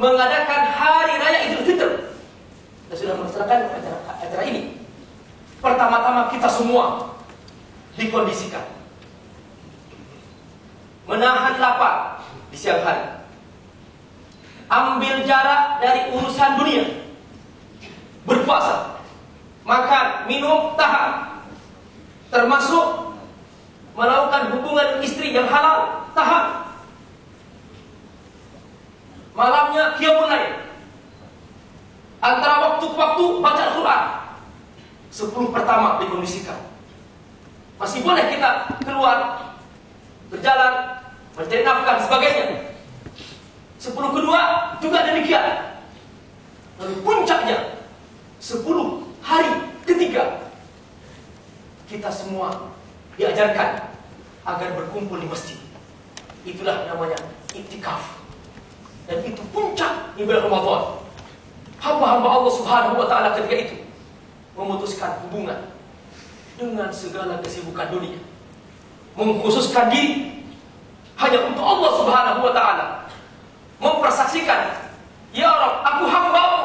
mengadakan hari raya Idul Fitri. Kita sudah melaksanakan acara, acara ini. Pertama-tama kita semua dikondisikan menahan lapar di siang hari. Ambil jarak dari urusan dunia. Berpuasa. Makan, minum, tahan. Termasuk melakukan hubungan istri yang halal, tahan. Malamnya qiyamul lail. Antara waktu ke waktu baca Al-Quran. Sepuluh pertama dikondisikan. Masih boleh kita keluar, berjalan, mencari nafkah dan sebagainya. Sepuluh kedua juga demikian. Lalu puncaknya, sepuluh hari ketiga, kita semua diajarkan agar berkumpul di masjid. Itulah namanya iktikaf. Dan itu puncak ibadah Ramadan. Hamba-hamba Allah Subhanahu wa taala ketika itu memutuskan hubungan dengan segala kesibukan dunia. Mengkhususkan diri hanya untuk Allah Subhanahu wa taala. Mempersaksikan, "Ya Rabb, aku hambamu.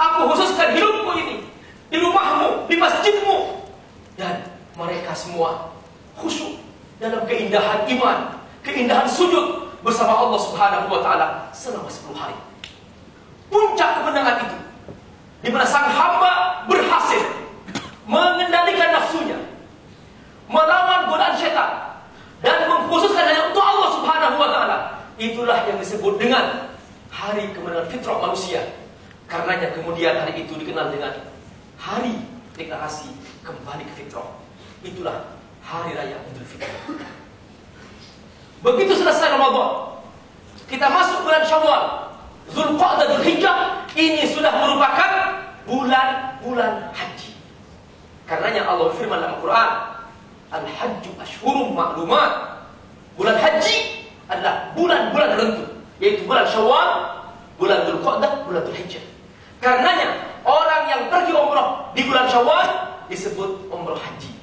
Aku khususkan hidupku ini di rumahmu, di masjidmu." Dan mereka semua khusyuk dalam keindahan iman, keindahan sujud bersama Allah Subhanahu wa taala selama 10 hari. Puncak kemenangan itu di mana sang hamba berhasil mengendalikan nafsunya, melawan godaan setan dan mengkhususkan hanya untuk Allah Subhanahu wa taala. Itulah yang disebut dengan hari kemenangan fitrah manusia. Karenanya kemudian hari itu dikenal dengan hari deklarasi kembali ke fitrah. Itulah hari raya Idul Fitri. Begitu selesai Ramadan, kita masuk bulan Syawal, Zulqa'dah Dzulhijjah ini sudah merupakan bulan-bulan haji. Karenanya Allah firman dalam Al-Quran, Al-Hajju Ashhurum Ma'lumat. Bulan haji adalah bulan-bulan tertentu, yaitu bulan Syawal, bulan Dzulqa'dah, bulan Dzulhijjah. Karenanya orang yang pergi umrah di bulan Syawal disebut umrah haji.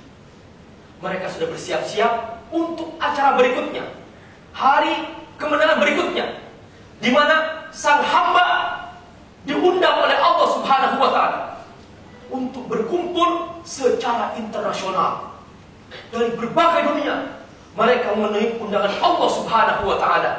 Mereka sudah bersiap-siap untuk acara berikutnya. Hari kemenangan berikutnya di mana sang hamba diundang oleh Allah Subhanahu wa taala untuk berkumpul secara internasional dari berbagai dunia. Mereka memenuhi undangan Allah Subhanahu wa taala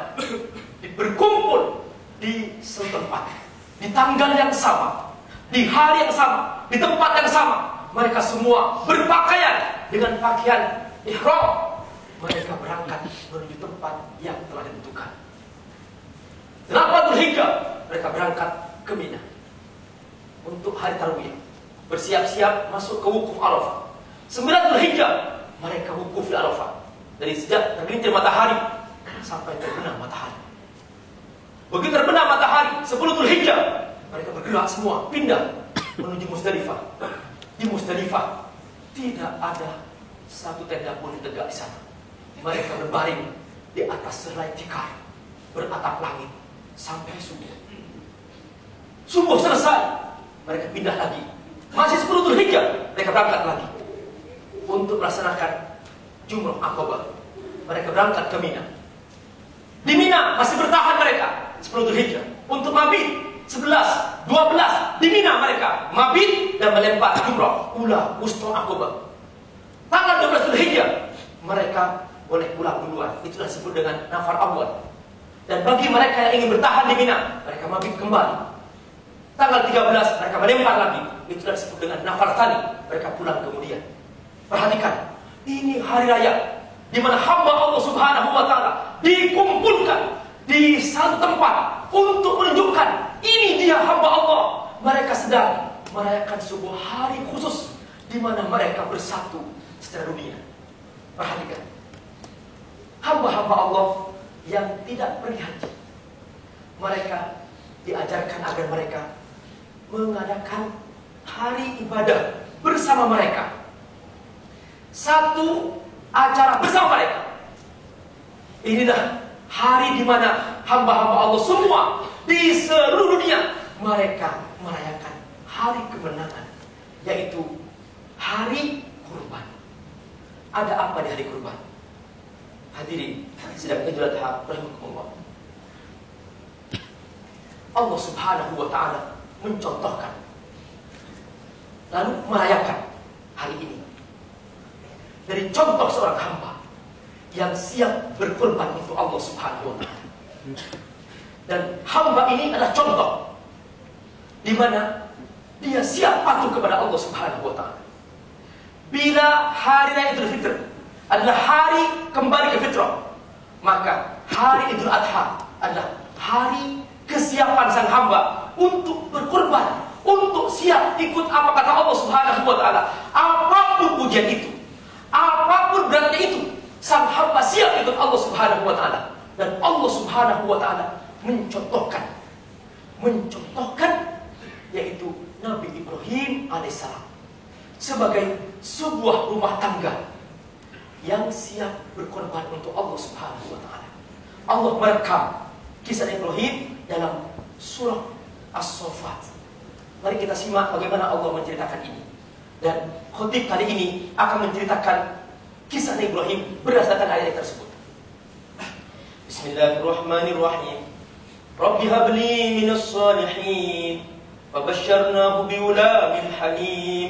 berkumpul di setempat, di tanggal yang sama, di hari yang sama, di tempat yang sama. Mereka semua berpakaian dengan pakaian ihram. Mereka berangkat menuju tempat yang telah ditentukan. 8 Dzulhijjah mereka berangkat ke Mina untuk hari Tarwiyah. Bersiap-siap masuk ke wukuf Arafah. 9 Dzulhijjah mereka wukuf di Arafah. Dari sejak tergelincir matahari sampai terbenam matahari. Begitu terbenam matahari 10 Dzulhijjah mereka bergerak semua pindah menuju Musdalifah. Di Musdalifah tidak ada satu tenda pun tegak di sana. Mereka berbaring di atas selai tikar beratap langit sampai subuh. Subuh selesai, mereka pindah lagi. Masih 10 Dzulhijjah, mereka berangkat lagi untuk melaksanakan Jumrah Aqabah. Mereka berangkat ke Mina. Di Mina masih bertahan mereka 10 Dzulhijjah untuk mabit 11, 12 di Mina mereka mabit dan melempar jumrah ula usto Aqabah. Tanggal 12 Dzulhijjah mereka boleh pulang duluan. Itulah disebut dengan nafar awal. Dan bagi mereka yang ingin bertahan di Mina, mereka mabit kembali. Tanggal 13 mereka melempar lagi. Itulah disebut dengan nafar tali. Mereka pulang kemudian. Perhatikan, ini hari raya di mana hamba Allah Subhanahu wa taala dikumpulkan di satu tempat untuk menunjukkan ini dia hamba Allah. Mereka sedang merayakan sebuah hari khusus di mana mereka bersatu secara dunia. Perhatikan. Hamba-hamba Allah yang tidak pergi haji. Mereka diajarkan agar mereka mengadakan hari ibadah bersama mereka. Satu acara bersama mereka. Inilah hari di mana hamba-hamba Allah semua di seluruh dunia mereka merayakan hari kemenangan yaitu hari kurban. Ada apa di hari kurban? Hadirin, sedang Adha rahimakumullah. Allah Subhanahu wa taala mencontohkan lalu merayakan hari ini dari contoh seorang hamba yang siap berkorban untuk Allah Subhanahu wa taala. Dan hamba ini adalah contoh di mana dia siap patuh kepada Allah Subhanahu wa taala. Bila hari raya Idul Fitri adalah hari kembali ke fitrah, maka hari Idul Adha adalah hari kesiapan sang hamba untuk berkorban, untuk siap ikut apa kata Allah Subhanahu wa taala. Apa pun ujian itu, apa pun beratnya itu, sang hamba siap ikut Allah Subhanahu wa taala. Dan Allah Subhanahu wa taala mencontohkan mencontohkan yaitu Nabi Ibrahim alaihissalam sebagai sebuah rumah tangga yang siap berkorban untuk Allah Subhanahu wa taala. Allah merekam kisah Ibrahim dalam surah As-Saffat. Mari kita simak bagaimana Allah menceritakan ini. Dan khotib kali ini akan menceritakan kisah Ibrahim berdasarkan ayat tersebut. Bismillahirrahmanirrahim. Rabbi habli minas salihin. Fabashsharnahu biulamin halim.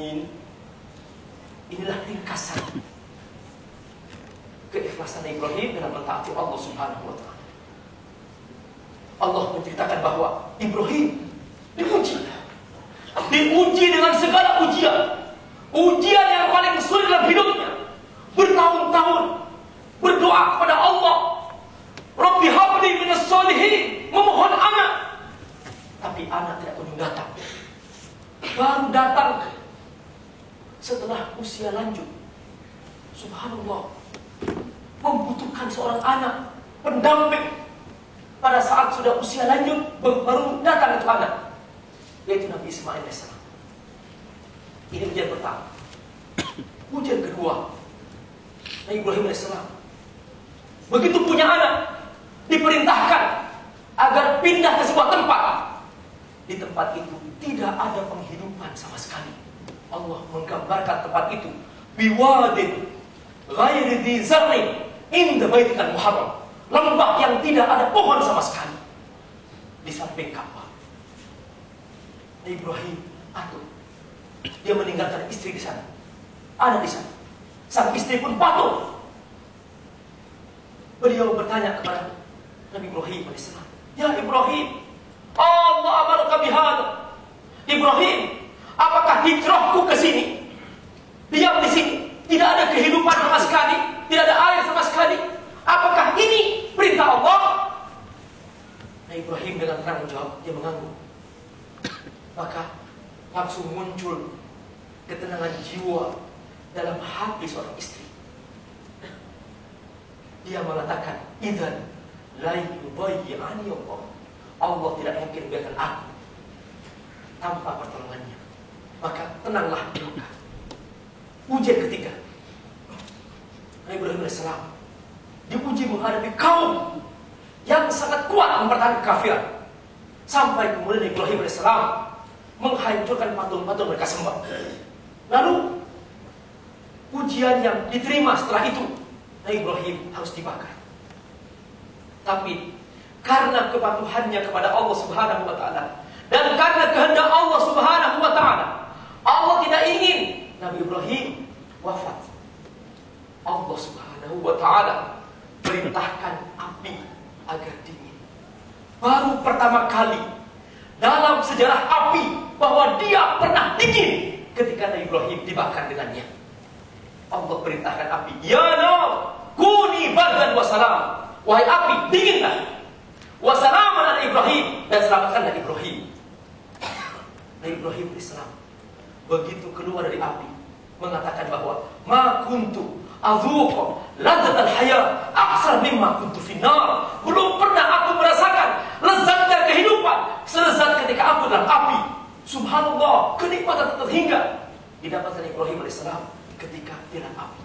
Inilah ringkasan keikhlasan Ibrahim dalam mentaati Allah Subhanahu wa taala. Allah menceritakan bahwa Ibrahim diuji. Diuji dengan segala ujian yang paling sulit dalam hidupnya. Bertahun-tahun berdoa kepada Allah. Rabbi habli minas solihin. Memohon anak. Tapi anak tidak kunjung datang. Baru datang setelah usia lanjut. Subhanallah. Membutuhkan seorang anak pendamping pada saat sudah usia lanjut baru datang itu anak yaitu Nabi Ismail AS. Ini ujian pertama. Ujian kedua, Nabi Ibrahim AS. Begitu punya anak, diperintahkan agar pindah ke sebuah tempat. Di tempat itu tidak ada penghidupan sama sekali. Allah menggambarkan tempat itu biwadin dhi zar'in inda baitikal muharram. Lembah yang tidak ada pohon sama sekali di samping Ka'bah. Ibrahim patuh. Dia meninggalkan istri di sana. Ada di sana. Sang istri pun patuh. Beliau bertanya kepada Nabi Ibrahim AS. Ya Ibrahim, Allah amarka bihada. Ibrahim, apakah hijrahku ke sini? Diam di sini. Tidak ada kehidupan sama sekali. Tidak ada air sama sekali. Apakah ini perintah Allah? Nah Ibrahim dengan terang menjawab, dia mengangguk. Maka langsung muncul ketenangan jiwa dalam hati seorang istri. Dia mengatakan, "Idzan la yubayyi'ani Allah." Allah tidak mungkin biarkan aku tanpa pertolongannya. Maka tenanglah dulu. Ujian ketiga. Nabi Ibrahim AS diuji menghadapi kaum yang sangat kuat mempertahankan kafiran. Sampai kemudian Ibrahim AS menghancurkan patung-patung mereka sembah. Lalu ujian yang diterima setelah itu Nabi Ibrahim harus dibakar. Tapi karena kepatuhannya kepada Allah Subhanahu wa taala dan karena kehendak Allah Subhanahu wa taala, Allah tidak ingin Nabi Ibrahim wafat. Allah Subhanahu wa taala perintahkan api agar dingin. Baru pertama kali dalam sejarah api bahwa dia pernah dingin Ibrahim dibakar dengannya. Allah perintahkan api, "Ya no, kuni bardan wa salam." Wahai api, dinginlah. Wa salaman ala Ibrahim dan selamatkanlah Ibrahim. Nabi Ibrahim Islam begitu keluar dari api mengatakan bahwa ma kuntu azuqa ladzat al-haya aksar mimma kuntu finnar. Belum pernah aku merasakan lezatnya kehidupan selezat ketika aku dalam api. Subhanallah kenikmatan terhingga didapatkan Ibrahim alaihissalam ketika di dalam api.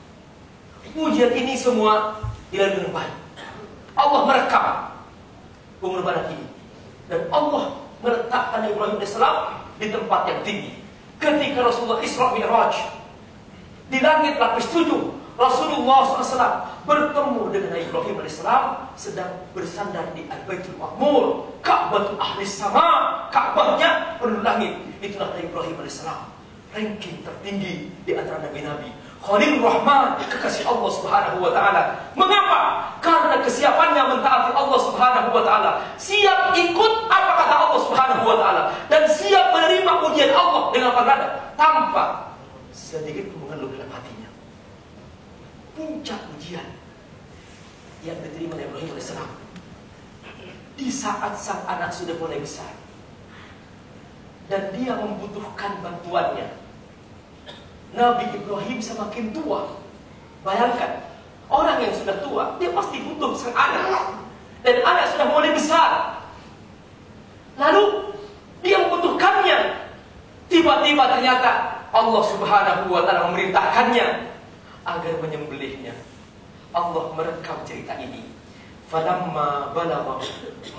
Ujian ini semua dilalui dengan baik. Allah merekam pengorbanan ini. Dan Allah meletakkan Ibrahim alaihissalam di tempat yang tinggi. Ketika Rasulullah Isra Mi'raj di langit lapis tujuh, Rasulullah SAW bertemu dengan Ibrahim AS sedang bersandar di Al-Baitul Ma'mur. Ka'bah ahli sama, Ka'bahnya penuh langit. Itulah Ibrahim AS. Ranking tertinggi di antara nabi-nabi. Khalil Rahman, kekasih Allah Subhanahu wa taala. Mengapa? Karena kesiapannya mentaati Allah Subhanahu wa taala. Siap ikut apa kata Allah Subhanahu wa taala dan siap menerima ujian Allah dengan dada tanpa sedikit. Puncak ujian yang diterima oleh Ibrahim AS di saat sang anak sudah mulai besar dan dia membutuhkan bantuannya Nabi Ibrahim semakin tua. Bayangkan, orang yang sudah tua, dia pasti butuh sang anak. Dan anak sudah mulai besar. Lalu, dia membutuhkannya. Tiba-tiba ternyata Allah subhanahu wa ta'ala memerintahkannya agar menyembelihnya. Allah merekam cerita ini. Falamma balagha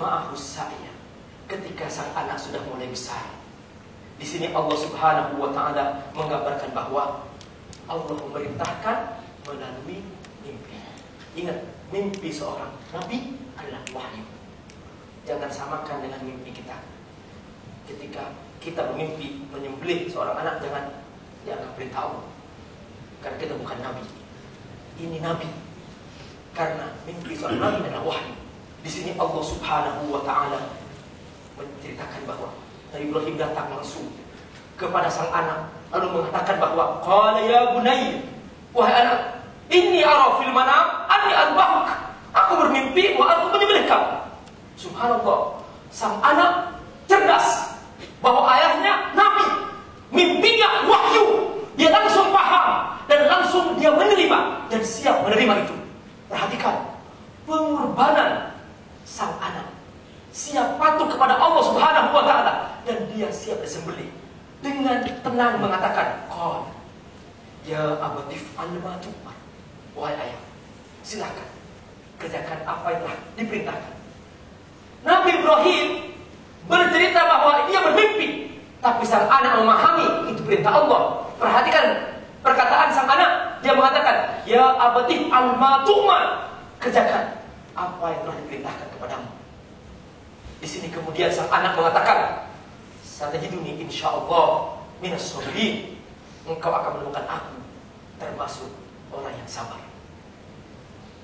ma'ahu saya. Ketika sang anak sudah mulai besar di sini Allah Subhanahu wa taala menggambarkan bahwa Allah memerintahkan melalui mimpi. Ingat, mimpi seorang nabi adalah wahyu. Jangan samakan dengan mimpi kita. Ketika kita bermimpi menyembelih seorang anak jangan dianggap Allah. Karena kita bukan nabi. Ini nabi. Karena mimpi seorang nabi adalah wahyu. Di sini Allah Subhanahu wa taala menceritakan bahwa Nabi Ibrahim datang langsung kepada sang anak lalu mengatakan bahwa qala ya bunayya wahai anak ini ara fil manam anni arbahuk aku bermimpi bahwa aku menyembelih kamu subhanallah sang anak cerdas bahwa ayahnya nabi mimpinya wahyu dia langsung paham dan langsung dia menerima dan siap menerima itu perhatikan pengorbanan sang anak siap patuh kepada Allah Subhanahu wa taala dan dia siap disembelih dengan tenang mengatakan, "Qal ya abatif al-matumar." Wahai ayah, silakan kerjakan apa yang telah diperintahkan. Nabi Ibrahim bercerita bahwa dia bermimpi, tapi sang anak memahami itu perintah Allah. Perhatikan perkataan sang anak, dia mengatakan, "Ya abatif al-matumar." Kerjakan apa yang telah diperintahkan kepadamu. Di sini kemudian sang anak mengatakan, "Satajiduni insyaallah minas sabirin." Engkau akan menemukan aku termasuk orang yang sabar.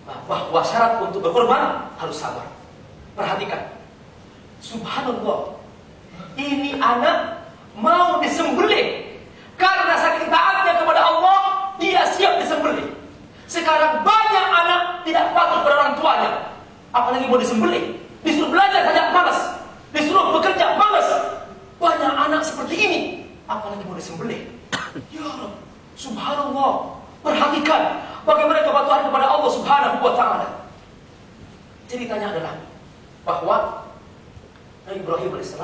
Nah, bahwa syarat untuk berkorban harus sabar. Perhatikan. Subhanallah. Ini anak mau disembelih karena saking taatnya kepada Allah, dia siap disembelih. Sekarang banyak anak tidak patuh pada orang tuanya, apalagi mau disembelih. Disuruh belajar saja malas. Disuruh bekerja malas. Banyak anak seperti ini. Apalagi mau disembelih. Ya Rabb, subhanallah. Perhatikan bagaimana kepatuhan kepada Allah subhanahu wa ta'ala. Ceritanya adalah bahwa Nabi Ibrahim AS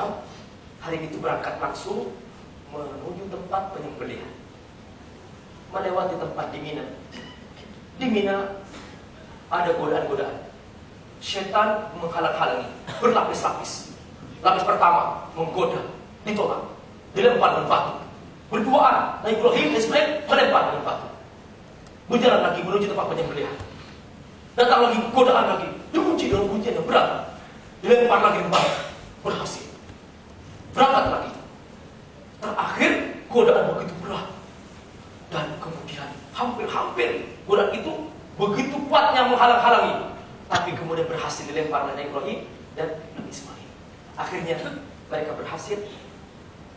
hari itu berangkat langsung menuju tempat penyembelihan. Melewati tempat di Mina. Di Mina ada godaan-godaan Setan menghalang-halangi berlapis-lapis. Lapis pertama menggoda, ditolak, dilempar dengan batu. Berduaan, Nabi Ibrahim Ismail melempar dengan batu. Berjalan lagi menuju tempat penyembelihan. Datang lagi godaan lagi, dikunci dengan kuncian yang berat. Dilempar lagi batu. Berhasil. Berangkat lagi. Terakhir godaan begitu berat. Dan kemudian hampir-hampir godaan itu begitu kuatnya menghalang-halangi tapi kemudian berhasil dilempar oleh Ibrahim dan Nabi Ismail. Akhirnya mereka berhasil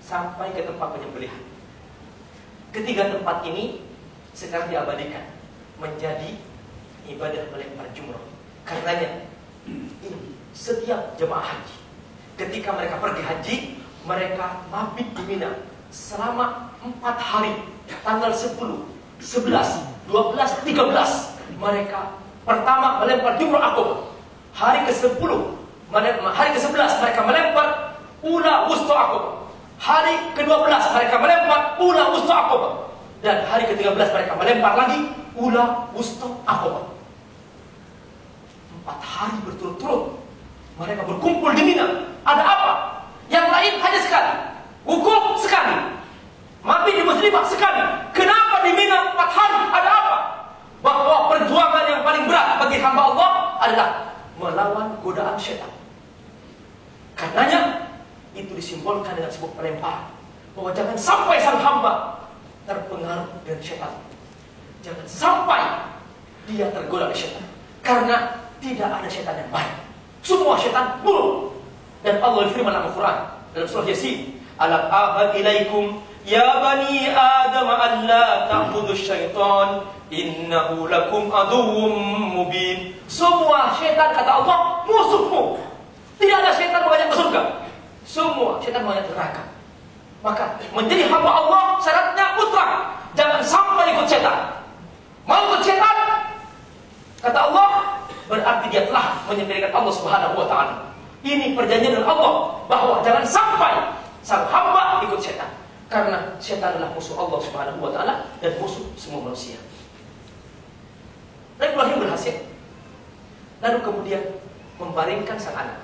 sampai ke tempat penyembelihan. Ketiga tempat ini sekarang diabadikan menjadi ibadah melempar jumroh. Karenanya ini setiap jemaah haji ketika mereka pergi haji mereka mabit di Mina selama empat hari tanggal 10, 11, 12, 13 mereka pertama melempar jumroh akobah hari ke-10 hari ke-11 mereka melempar ula wusta akobah hari ke-12 mereka melempar ula wusta akobah dan hari ke-13 mereka melempar lagi ula wusta akobah empat hari berturut-turut mereka berkumpul di Mina. Ada apa? Yang lain hanya sekali. Hukum sekali. Mati di Muslimah sekali. Kenapa di Mina empat hari? Ada apa? Bahwa perjuangan yang paling berat bagi hamba Allah adalah melawan godaan syaitan. Karenanya itu disimbolkan dengan sebuah pelempar bahwa jangan sampai sang hamba terpengaruh dengan syaitan. Jangan sampai dia tergoda oleh syaitan. Karena tidak ada setan yang baik. Semua setan buruk. Dan Allah firman dalam Al-Quran dalam surah Yasin, "Alam ahad ilaikum ya bani Adam alla ta'budu syaitan innahu lakum aduwwum mubin." Semua setan kata Allah musuhmu. Tidak ada setan banyak ke surga. Semua setan banyak neraka. Maka menjadi hamba Allah syaratnya putra. Jangan sampai ikut setan. Mau ikut setan? Kata Allah, berarti dia telah menyembelihkan Allah Subhanahu wa taala. Ini perjanjian dengan Allah bahwa jangan sampai sang hamba ikut setan. Karena setan adalah musuh Allah Subhanahu wa taala dan musuh semua manusia. Nabi Ibrahim berhasil. Lalu kemudian membaringkan sang anak.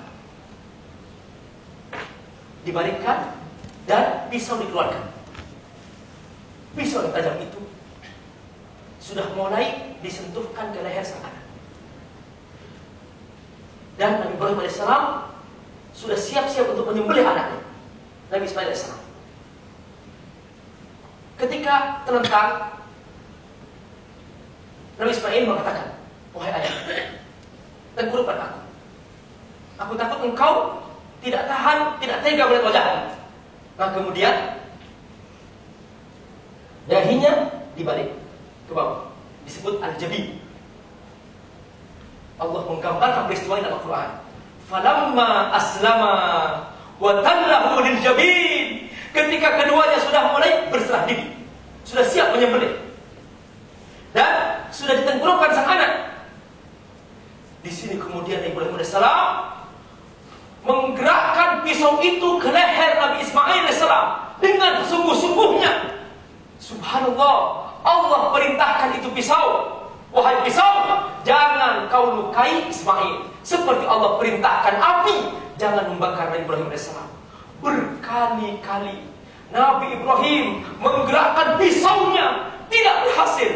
Dibaringkan dan pisau dikeluarkan. Pisau yang tajam itu sudah mulai disentuhkan ke leher sang anak. Dan Nabi Ibrahim AS sudah siap-siap untuk menyembelih anaknya. Nabi Ismail AS. Ketika terlentang, Nabi Ismail mengatakan, Wahai ayah, tengkurupan aku. Aku takut engkau tidak tahan, tidak tega melihat wajahnya. Nah kemudian, dahinya dibalik ke bawah. Disebut al-jabi. Allah menggambarkan peristiwa ini dalam Al-Quran. Falamma aslama wa tallahu lil jabin. Ketika keduanya sudah mulai berserah diri, sudah siap menyembelih. Dan sudah ditengkurupkan sang anak. Di sini kemudian Ibrahim AS menggerakkan pisau itu ke leher Nabi Ismail AS dengan sungguh-sungguhnya. Subhanallah, Allah perintahkan itu pisau Wahai pisau, jangan kau lukai Ismail. Seperti Allah perintahkan api, jangan membakar Nabi Ibrahim AS. Berkali-kali Nabi Ibrahim menggerakkan pisaunya, tidak berhasil.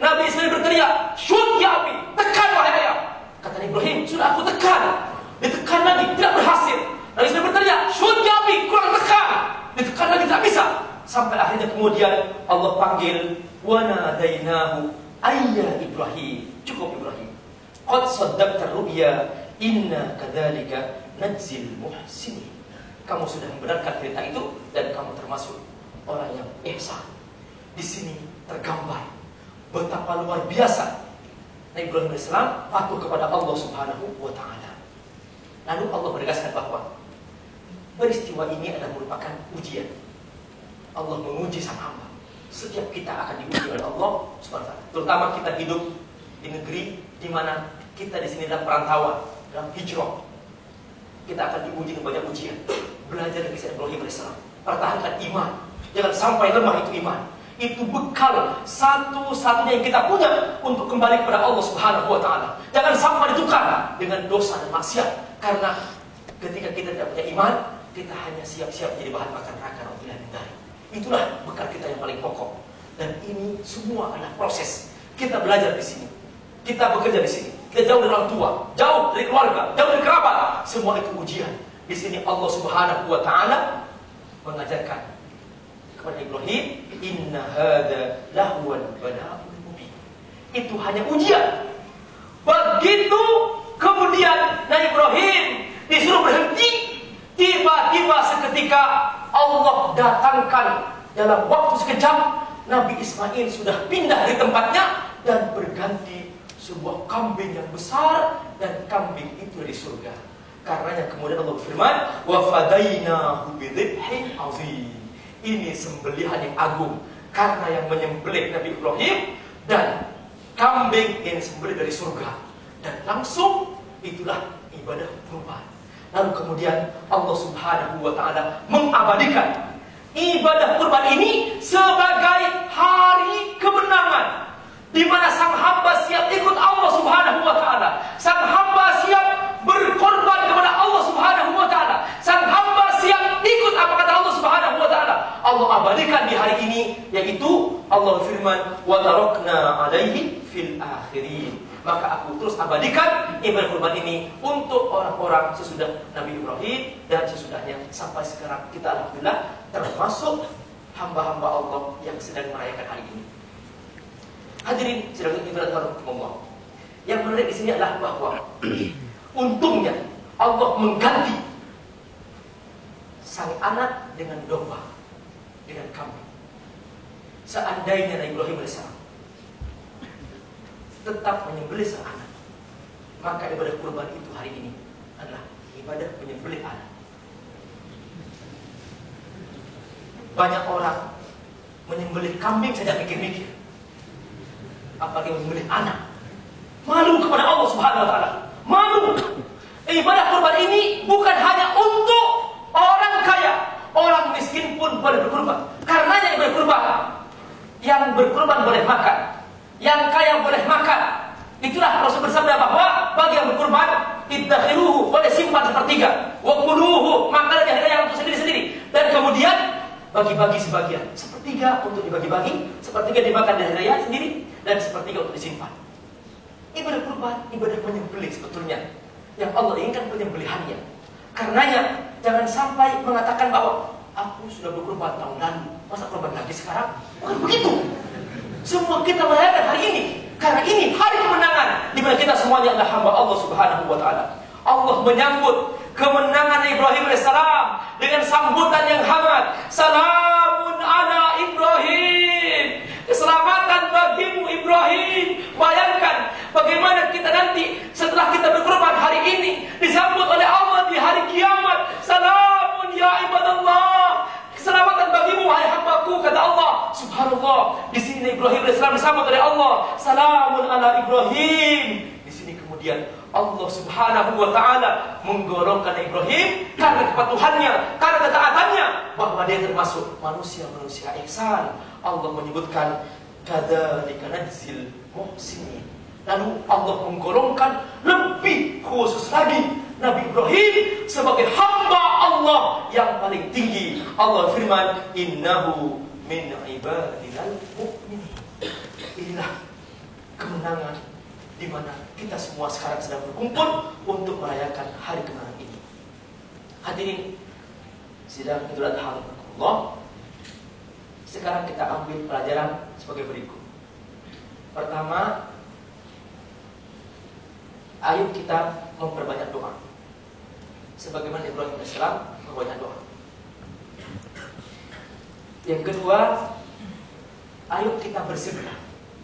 Nabi Ismail berteriak, shoot ya api, tekan wahai ayah. Kata Ibrahim, sudah aku tekan. Ditekan lagi, tidak berhasil. Nabi Ismail berteriak, shoot ya api, kurang tekan. Ditekan lagi, tidak bisa. Sampai akhirnya kemudian Allah panggil, wanadainahu Ayah Ibrahim, cukup Ibrahim. Qad saddaqta ru'ya, inna kadzalika najzil muhsinin. Kamu sudah membenarkan cerita itu dan kamu termasuk orang yang ihsan. Di sini tergambar betapa luar biasa Nabi Ibrahim AS patuh kepada Allah Subhanahu wa taala. Lalu Allah menegaskan bahwa peristiwa ini adalah merupakan ujian. Allah menguji sang hamba setiap kita akan diuji oleh Allah Subhanahu Terutama kita hidup di negeri di mana kita di sini dalam perantauan, dalam hijrah. Kita akan diuji dengan banyak ujian. Belajar dari kisah Ibrahim AS. Pertahankan iman. Jangan sampai lemah itu iman. Itu bekal satu-satunya yang kita punya untuk kembali kepada Allah Subhanahu wa taala. Jangan sampai ditukar dengan dosa dan maksiat karena ketika kita tidak punya iman, kita hanya siap-siap menjadi bahan makan neraka Itulah bekal kita yang paling pokok. Dan ini semua adalah proses. Kita belajar di sini. Kita bekerja di sini. Kita jauh dari orang tua, jauh dari keluarga, jauh dari kerabat. Semua itu ujian. Di sini Allah Subhanahu wa taala mengajarkan kepada Ibrahim, "Inna hada lahwal bala'ul mubin." Itu hanya ujian. Begitu kemudian Nabi Ibrahim disuruh berhenti, tiba-tiba seketika Allah datangkan dalam waktu sekejap Nabi Ismail sudah pindah di tempatnya dan berganti sebuah kambing yang besar dan kambing itu dari surga. Karenanya kemudian Allah berfirman, "Wa fadainahu bidzibhin azim." Ini sembelihan yang agung karena yang menyembelih Nabi Ibrahim dan kambing yang disembelih dari surga dan langsung itulah ibadah kurban. Lalu kemudian Allah Subhanahu wa taala mengabadikan ibadah kurban ini sebagai hari kemenangan di mana sang hamba siap ikut Allah Subhanahu wa taala. Sang hamba siap berkorban kepada Allah Subhanahu wa taala. Sang hamba siap ikut apa kata Allah Subhanahu wa taala. Allah abadikan di hari ini yaitu Allah firman wa tarakna alaihi fil akhirin. Maka aku terus abadikan ibadah kurban ini untuk orang-orang sesudah Nabi Ibrahim dan sesudahnya sampai sekarang kita alhamdulillah termasuk hamba-hamba Allah yang sedang merayakan hari ini. Hadirin sedang ibarat Allah. Yang menarik di sini adalah bahwa untungnya Allah mengganti sang anak dengan domba, dengan kambing. Seandainya Nabi Ibrahim AS tetap menyembelih sang anak, maka ibadah kurban itu hari ini adalah ibadah menyembelih anak. Banyak orang menyembelih kambing saja mikir-mikir apalagi memilih anak. Malu kepada Allah Subhanahu wa taala. Malu. Ibadah kurban ini bukan hanya untuk orang kaya, orang miskin pun boleh berkurban. Karenanya ibadah kurban yang berkurban boleh makan, yang kaya boleh makan. Itulah Rasul bersabda bahwa bagi yang berkurban idakhiruhu boleh simpan sepertiga, wa kuluhu makan yang untuk sendiri-sendiri. Dan kemudian bagi-bagi sebagian. Sepertiga untuk dibagi-bagi, sepertiga dimakan dari raya sendiri, dan sepertiga untuk disimpan. Ibadah kurban, ibadah penyembelih sebetulnya. Yang Allah inginkan penyembelihannya. Karenanya, jangan sampai mengatakan bahwa aku sudah berkurban tahun lalu, masa kurban lagi sekarang? Bukan begitu. Semua kita merayakan hari ini. Karena ini hari kemenangan di mana kita semuanya adalah hamba Allah Subhanahu wa taala. Allah menyambut kemenangan Ibrahim AS dengan sambutan yang hangat. Salamun ala Ibrahim. Keselamatan bagimu Ibrahim. Bayangkan bagaimana kita nanti setelah kita berkorban hari ini disambut oleh Allah di hari kiamat. Salamun ya ibadallah. Keselamatan bagimu wahai hambaku kata Allah. Subhanallah. Di sini Ibrahim AS disambut oleh Allah. Salamun ala Ibrahim. Di sini kemudian Allah Subhanahu wa taala menggolongkan Ibrahim karena kepatuhannya, karena ketaatannya bahwa dia termasuk manusia-manusia ihsan. Allah menyebutkan kadzalika najzil muhsinin. Lalu Allah menggolongkan lebih khusus lagi Nabi Ibrahim sebagai hamba Allah yang paling tinggi. Allah firman, "Innahu min ibadinal mu'minin." Inilah kemenangan di mana kita semua sekarang sedang berkumpul untuk merayakan hari kemenangan ini. Hadirin sidang Idul Adha Allah. Sekarang kita ambil pelajaran sebagai berikut. Pertama, ayo kita memperbanyak doa. Sebagaimana Ibrahim AS memperbanyak doa. Yang kedua, ayo kita bersegera.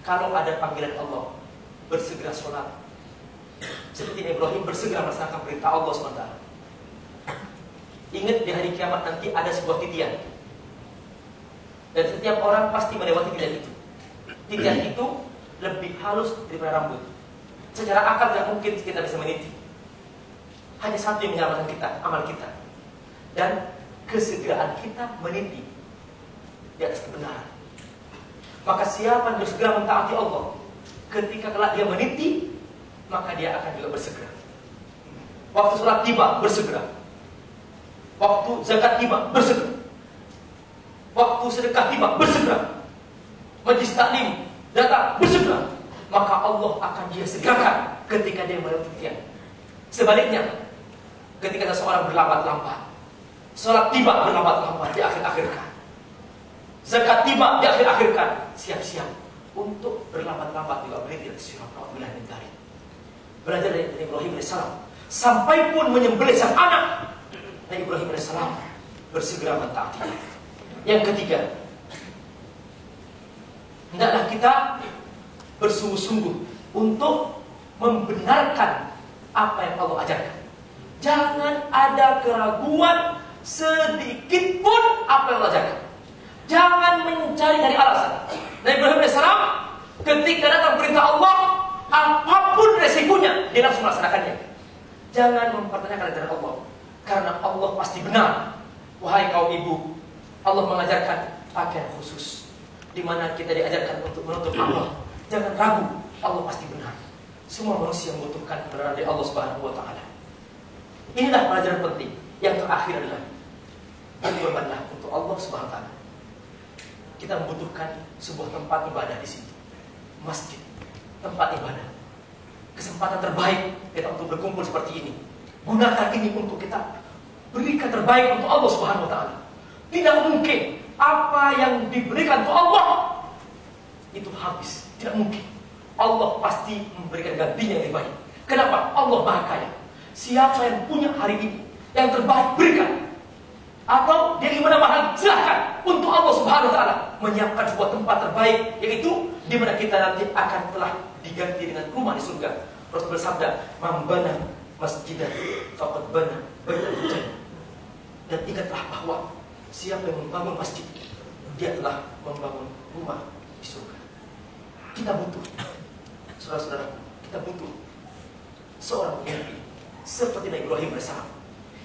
Kalau ada panggilan Allah, bersegera sholat. Seperti Ibrahim bersegera melaksanakan perintah Allah SWT. Ingat di hari kiamat nanti ada sebuah titian. Dan setiap orang pasti melewati titian itu. Titian itu lebih halus daripada rambut. Secara akal tidak mungkin kita bisa meniti. Hanya satu yang menyelamatkan kita, amal kita. Dan kesegeraan kita meniti di atas kebenaran. Maka siapa yang bersegera mentaati Allah, ketika kelak dia meniti, maka dia akan juga bersegera. Waktu sholat tiba, bersegera. Waktu zakat tiba, bersegera. Waktu sedekah tiba, bersegera. Majlis taklim datang, bersegera. Maka Allah akan dia segerakan ketika dia tiang. Sebaliknya, ketika seseorang berlambat-lambat, sholat tiba berlambat-lambat di akhir-akhirkan. Zakat tiba di akhir-akhirkan, siap-siap untuk berlambat-lambat juga beliau sirat bilang dari belajar dari Ibrahim AS sampai pun menyembelih sang anak Nabi Ibrahim AS bersegera mentaati yang ketiga hendaklah kita bersungguh-sungguh untuk membenarkan apa yang Allah ajarkan. Jangan ada keraguan sedikit pun apa yang Allah ajarkan. Jangan mencari dari alasan. Nabi Ibrahim AS ketika datang perintah Allah, apa pun resikonya, dia langsung melaksanakannya. Jangan mempertanyakan dari Allah. Karena Allah pasti benar. Wahai kaum ibu, Allah mengajarkan pakaian khusus. Di mana kita diajarkan untuk menutup Allah. Jangan ragu, Allah pasti benar. Semua manusia membutuhkan kebenaran dari Allah Subhanahu wa taala. Inilah pelajaran penting. Yang terakhir adalah berkorbanlah untuk Allah Subhanahu wa taala. Kita membutuhkan sebuah tempat ibadah di sini. Masjid, tempat ibadah. Kesempatan terbaik kita untuk berkumpul seperti ini. Gunakan ini untuk kita berikan terbaik untuk Allah Subhanahu wa taala. Tidak mungkin apa yang diberikan untuk Allah itu habis. Tidak mungkin. Allah pasti memberikan gantinya yang lebih baik. Kenapa? Allah Maha Kaya. Siapa yang punya hari ini yang terbaik berikan. Atau dia ingin menambahkan silahkan untuk Allah Subhanahu Wa Taala menyiapkan sebuah tempat terbaik yaitu di mana kita nanti akan telah diganti dengan rumah di surga. Rasul bersabda, "Mambana masjidan faqad bana baitan Dan ingatlah bahwa siapa yang membangun masjid, dia telah membangun rumah di surga. Kita butuh saudara-saudara, kita butuh seorang pemimpin seperti Nabi Ibrahim AS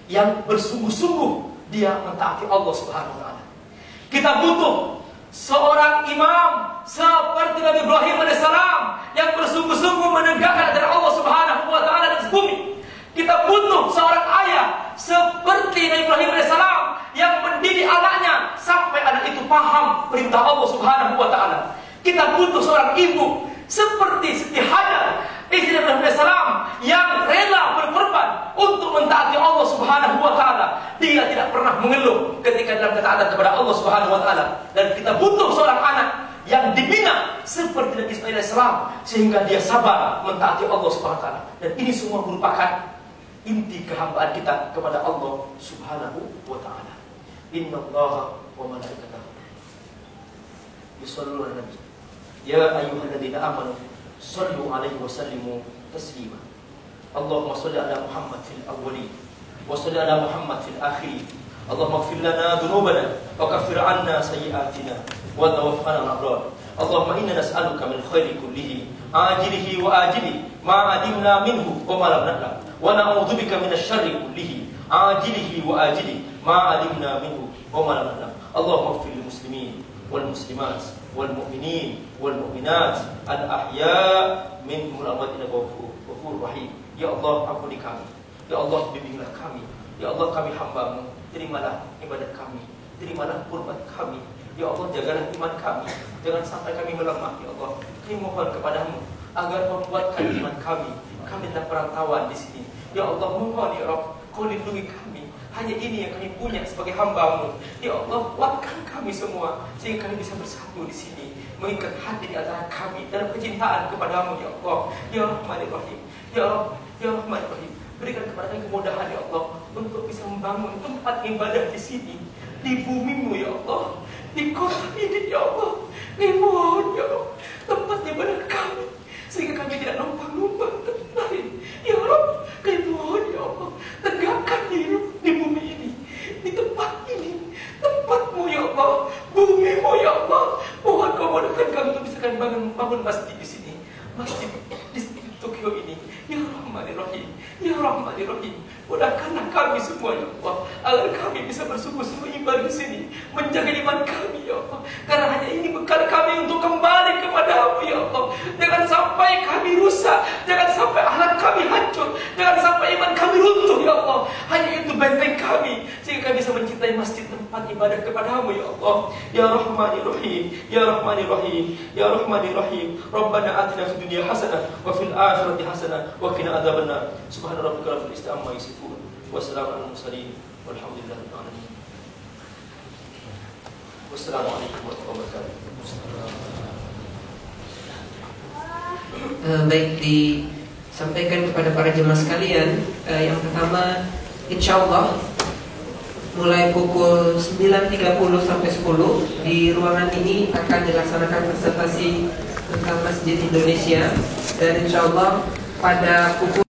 yang bersungguh-sungguh dia mentaati Allah Subhanahu wa taala. Kita butuh seorang imam seperti Nabi Ibrahim AS yang bersungguh-sungguh menegakkan dari Allah Subhanahu wa taala di bumi. Kita butuh seorang ayah seperti Nabi Ibrahim AS yang mendidik anaknya sampai anak itu paham perintah Allah Subhanahu wa taala. Kita butuh seorang ibu seperti Siti Hajar Nabi AS yang rela berkorban untuk mentaati Allah Subhanahu wa taala. Dia tidak pernah mengeluh ketika dalam ketaatan kepada Allah Subhanahu wa taala. Dan kita butuh seorang anak yang dibina seperti Nabi Ismail AS sehingga dia sabar mentaati Allah Subhanahu wa taala. Dan ini semua merupakan inti kehambaan kita kepada Allah Subhanahu wa taala. Inna Allah wa malaikatahu yusalluna 'alan nabi Ya ayyuhalladzina amanu صلوا عليه وسلموا تسليما. اللهم صل على محمد في الأولين وصل على محمد في الآخرين. اللهم اغفر لنا ذنوبنا وكفر عنا سيئاتنا وتوفنا الأبرار اللهم إنا نسألك من الخير كله عاجله وآجله ما علمنا منه وما لم نعلم. ونعوذ بك من الشر كله عاجله وآجله ما علمنا منه وما لم نعلم. اللهم اغفر للمسلمين والمسلمات wal mu'minin wal mu'minat al ahya min mulamat ila ghafur rahim. Ya Allah ampuni kami. Ya Allah bimbinglah kami. Ya Allah kami hambamu. Terimalah ibadah kami. Terimalah kurban kami. Ya Allah jagalah iman kami. Jangan sampai kami melemah ya Allah. Kami mohon kepadamu agar membuatkan iman kami. Kami adalah perantauan di sini. Ya Allah mohon ya Rabb kau lindungi kami hanya ini yang kami punya sebagai hambamu. Ya Allah, kuatkan kami semua sehingga kami bisa bersatu di sini, mengikat hati di antara kami dalam kecintaan kepadamu ya Allah. Ya Rahmanir Rahim. Ya Rabb, ya Rahmanir Rahim. Berikan kepada kami kemudahan ya Allah untuk bisa membangun tempat ibadah di sini, di bumimu ya Allah, di kota ini ya Allah. Kami mohon ya Allah, tempat ibadah kami sehingga kami tidak numpang-numpang lain. Ya Rabb, kami mohon ya Allah, tegakkan diri di bumi ini, di tempat ini, tempatmu ya Allah, bumimu ya Allah. Mohon kau mudahkan kami untuk bisa kami bangun, bangun masjid di sini, masjid di Tokyo ini. Ya Rahmanir Rahim, Ya Rahmanir Rahim. Mudahkanlah kami semua ya Allah. Agar kami bisa bersungguh-sungguh ibadah di sini. Menjaga iman kami ya Allah. Karena hanya ini bekal kami untuk kembali kepadamu ya Allah. Jangan sampai kami rusak. Jangan sampai anak kami hancur. Jangan sampai iman kami runtuh ya Allah. Hanya itu benteng kami. Sehingga kami bisa mencintai masjid tempat ibadah kepadamu ya Allah. Ya rahmani Rahim. Ya rahmani Rahim. Ya rahmani Rahim. Rabbana atina fid dunya hasanah wa fil akhirati hasanah wa qina adzabannar. Subhana rabbika rabbil izzati amma yasifun. Wa salamun alal mursalin. Walhamdulillahi rabbil alamin. Wassalamualaikum warahmatullahi wabarakatuh. Eh, baik disampaikan kepada para jemaah sekalian eh, Yang pertama insyaAllah mulai pukul 9.30 sampai 10 di ruangan ini akan dilaksanakan presentasi tentang Masjid Indonesia. Dan insya Allah pada pukul